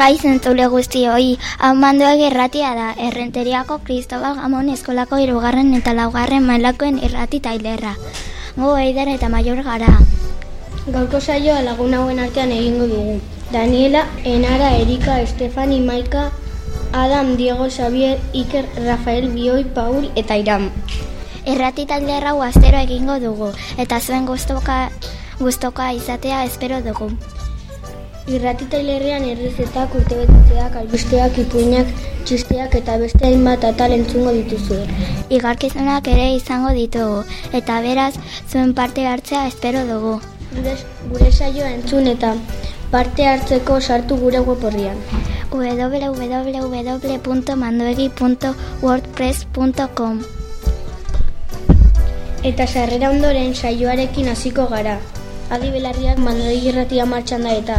Gai zentzule guzti hoi, hau mandoak erratia da, errenteriako Kristobal Gamon eskolako irugarren eta laugarren mailakoen irrati tailerra. Gu eider eta maior gara. Gaurko saioa lagun hauen artean egingo dugu. Daniela, Enara, Erika, Estefani, Maika, Adam, Diego, Xavier, Iker, Rafael, Bioi, Paul eta Iram. Errati tailerra astero egingo dugu, eta zuen gustoka, gustoka izatea espero dugu. Irrati tailerrean errezetak, urtebetzeak, albisteak, ipuinak, txisteak eta beste hainbat atal entzungo dituzue. Igarkizunak ere izango ditugu, eta beraz, zuen parte hartzea espero dugu. Gure, gure saioa entzun eta parte hartzeko sartu gure web horrian. www.mandoegi.wordpress.com Eta sarrera ondoren saioarekin hasiko gara. Adi belarriak mandoegi irratia martxan da eta.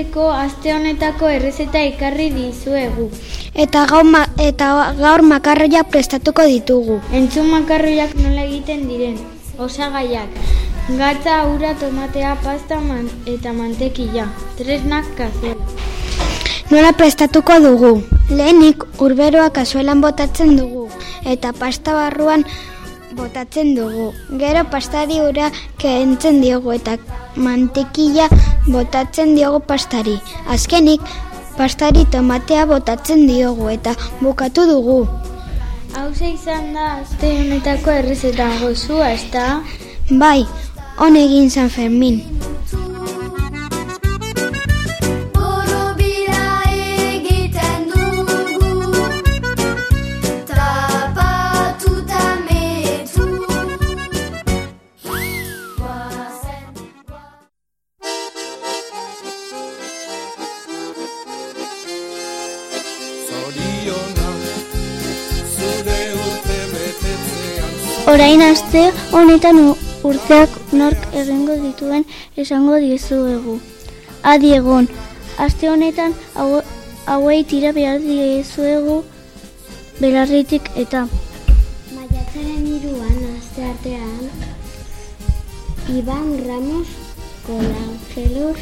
Hasteko aste honetako errezeta ekarri dizuegu. Eta gaur, ma, eta gaur makarroiak prestatuko ditugu. Entzun makarroiak nola egiten diren. Osagaiak. Gatza, ura, tomatea, pasta man, eta mantekila. Tresnak kazuela. Nola prestatuko dugu? Lehenik urberoa kasuelan botatzen dugu. Eta pasta barruan botatzen dugu. Gero pastari ura kentzen diogu eta mantekila botatzen diogu pastari. Azkenik, pastari tomatea botatzen diogu eta bukatu dugu. Hauze izan da aste honetako errezeta gozua, ez da? Bai, hon egin San Fermin. Orain aste honetan urteak nork egingo dituen esango diezuegu. Adi egon, aste honetan hau- hauei tira behar diezuegu belarritik eta Maiatzaren iruan, aste artean, Iban Ramos Colangelos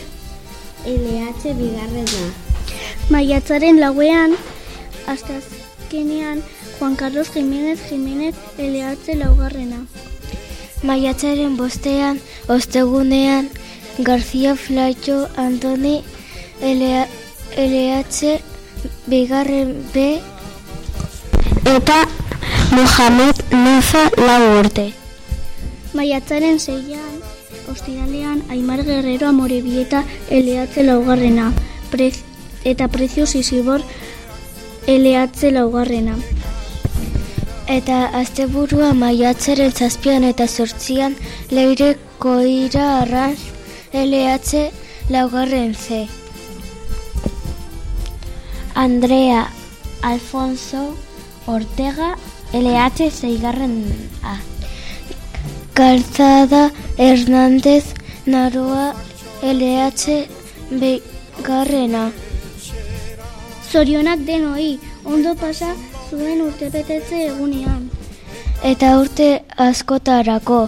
LH bigarrena. maiatzaren lauean, asteazkenean Juan Carlos Jiménez Jiménez LH laugarrena. Maiatzaren bostean, ostegunean, García Flacho Antoni LH bigarren B eta Mohamed Naza lau urte. Maiatzaren zeian, ostiralean Aimar Guerrero Amorebieta LH laugarrena, Prez, eta Precios Isibor LH laugarrena. Eta asteburua maiatzaren zazpian eta sortzian leire koira arraz LH laugarren C. Andrea Alfonso Ortega LH zeigarren A. Calzada Hernández Naroa LH bigarrena. Zorionak denoi, ondo pasa zuen urtebetetze egunean. Eta urte askotarako.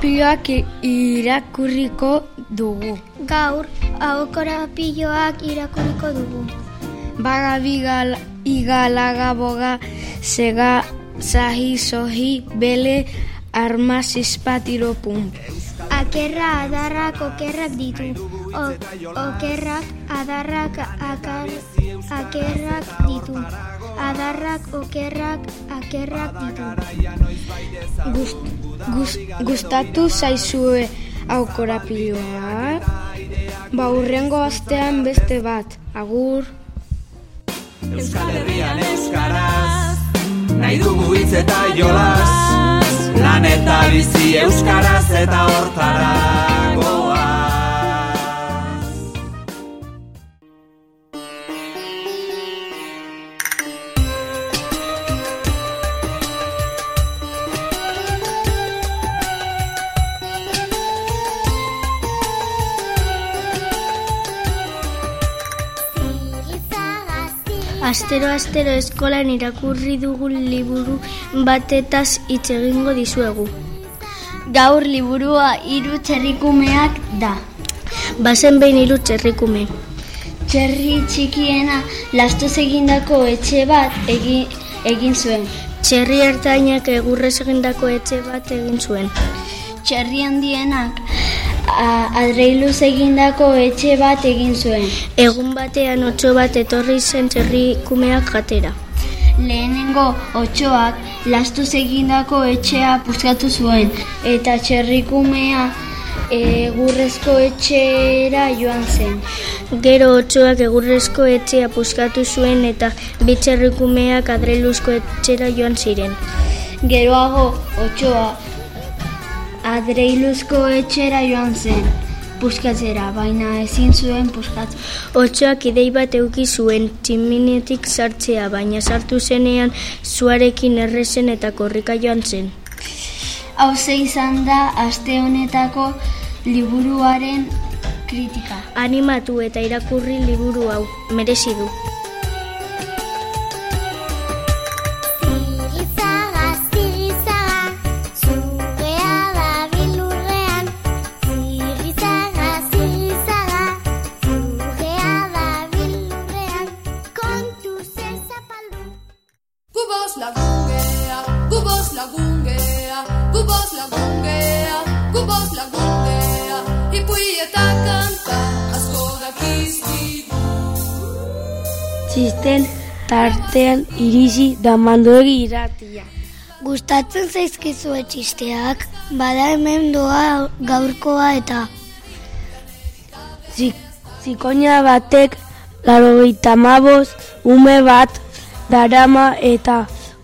I- irakurriko dugu. Gaur, ahokorapilloak irakurriko dugu. Baga bigal, igalaga boga, sega, zahi, sohi, bele, arma, zizpatiro, pum. Akerra adarrak okerrak ditu. O, okerrak adarrak akar, akerrak ditu. Adarrak okerrak akerrak ditu. Gust, gust, gustatu zaizue hau korapiloak? Ba urrengo astean beste bat, agur. Euskal Herrian euskaraz Nahi dugu hitz eta jolas Lan eta bizi euskaraz eta hortara goaz Astero astero eskolan irakurri dugun liburu batetaz hitz egingo dizuegu. Gaur liburua hiru txerrikumeak da. Bazen behin hiru txerrikume. Txerri txikiena lastuz egindako etxe bat egin, egin zuen. Txerri ertainak egurrez egindako etxe bat egin zuen. Txerri handienak adreiluz egindako etxe bat egin zuen. Egun batean otso bat etorri zen txerrikumeak jatera. Lehenengo otxoak lastuz egindako etxea puskatu zuen eta txerrikumea egurrezko etxera joan zen. Gero otsoak egurrezko etxea puskatu zuen eta bi txerrikumeak adreiluzko etxera joan ziren. Geroago otxoa adreiluzko etxera joan zen puskatzera, baina ezin zuen puskatu. Otsoak idei bat euki zuen tximinetik sartzea, baina sartu zenean zuarekin errezen eta korrika joan zen. Hauze izan da aste honetako liburuaren kritika. Animatu eta irakurri liburu hau, merezi du. Txisten tartean irisi da mandoegi iratia. Gustatzen zaizkizue txisteak, bada hemen doa gaurkoa eta Zik, zikoina batek larogeita maboz ume bat darama eta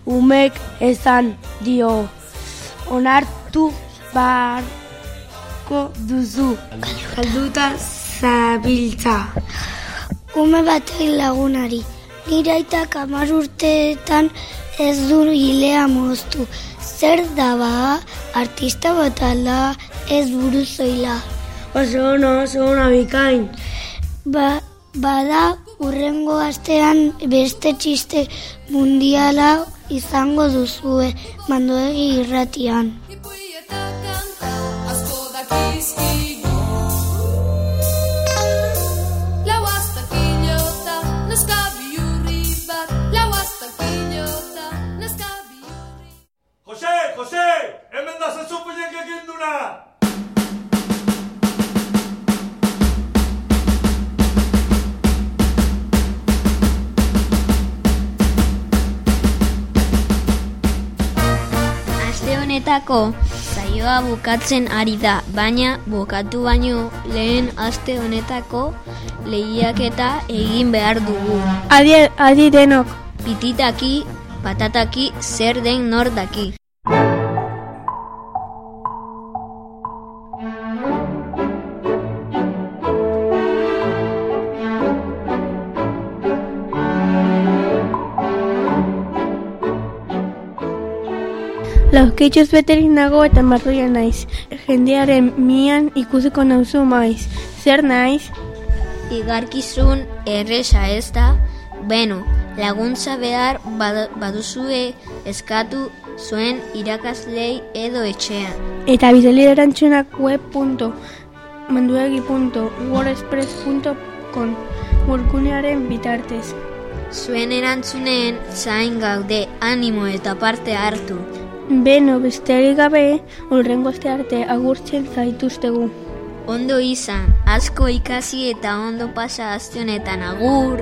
umek esan dio. Onartu barko duzu. Galduta zabiltza. Ume batek lagunari. Nire aitak hamar urteetan ez du hilea moztu. Zer da ba, artista bat ala ez buruzoila. Oso ono, oso ono bikain. Ba, bada urrengo astean beste txiste mundiala izango duzue mandoegi irratian. Aste honetako saioa bukatzen ari da, baina bukatu baino lehen aste honetako lehiaketa egin behar dugu. Adi, adi denok. Pititaki, patataki, zer den nor Laukitxuz beterik nago eta marroia naiz. Jendearen mian ikusiko nauzu maiz. Zer naiz? Igarkizun erresa ez da, beno, laguntza behar bad- baduzue eskatu zuen irakaslei edo etxean. Eta bidali erantzunak web.manduegi.wordpress.com webgunearen bitartez. Zuen erantzunen zain gaude animo eta parte hartu. Beno, besterik gabe, urrengo aste arte agurtzen zaituztegu. Ondo izan, asko ikasi eta ondo pasa aste honetan agur!